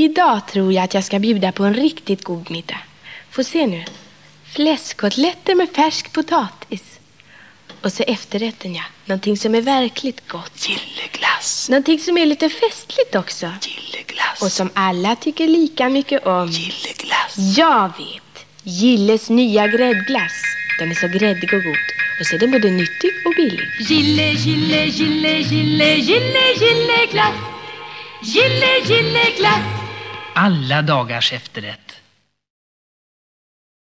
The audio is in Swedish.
Idag tror jag att jag ska bjuda på en riktigt god middag. Få se nu. Fläskkotletter med färsk potatis. Och så efterrätten, ja. Någonting som är verkligt gott. Gilleglass. Någonting som är lite festligt också. Gilleglass. Och som alla tycker lika mycket om. Gilleglass. Jag vet. Gilles nya gräddglass. Den är så gräddig och god. Och så är den både nyttig och billig. Gille, gille, gille, gille, gille, gilleglass. Gille, gilleglass. Alla dagars efterrätt.